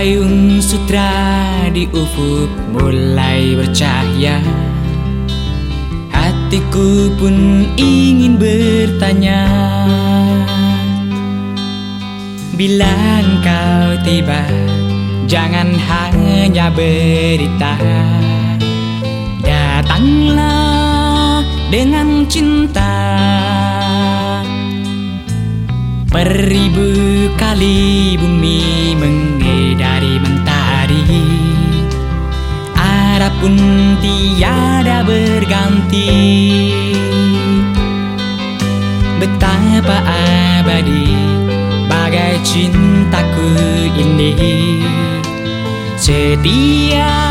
Payung sutra di ufuk mulai bercahaya. Hatiku pun ingin bertanya Bila engkau tiba Jangan hanya berita. Datanglah dengan cinta Beribu kali bumi mengedari mentari. Arab pun tiada berganti. Betapa abadi bagai cintaku ini. Setia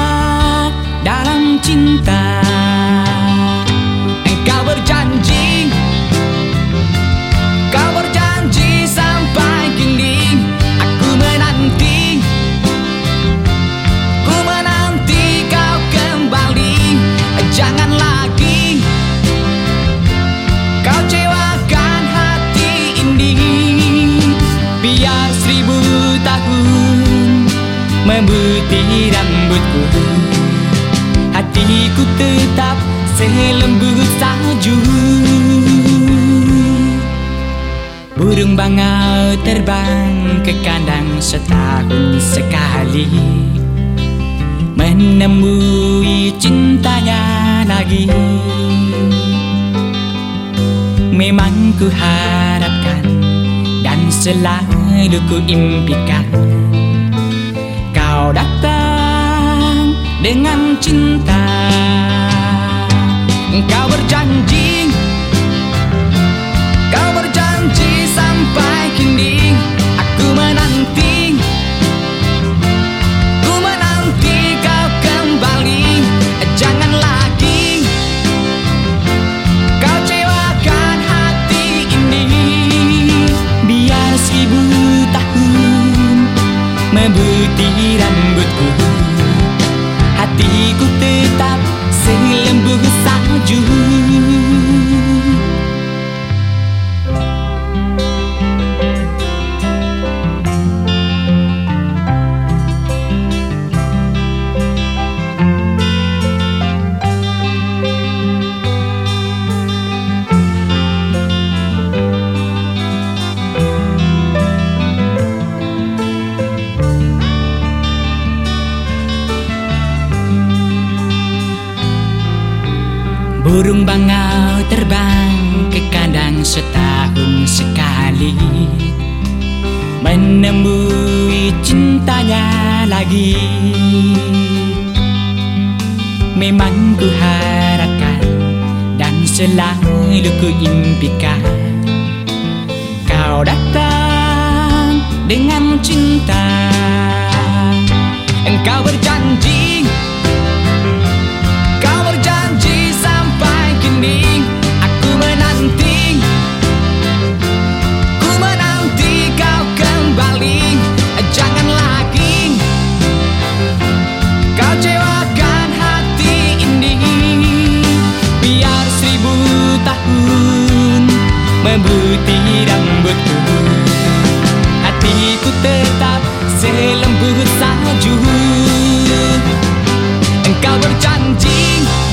memutih rambutku. Hatiku tetap selembut salju Burung bangau terbang ke kandang setahun sekali. Menemui cintanya lagi. Memang ku harapkan dan selalu ku impikan kau datang dengan cinta. Kau berjanji rambutku Hatiku tetap selembut salju Burung bangau terbang ke kandang setahun sekali. Menemui cintanya lagi. Memang ku harapkan dan selalu ku impikan. Kau datang dengan cinta. Engkau berjanji selembut salju Engkau berjanji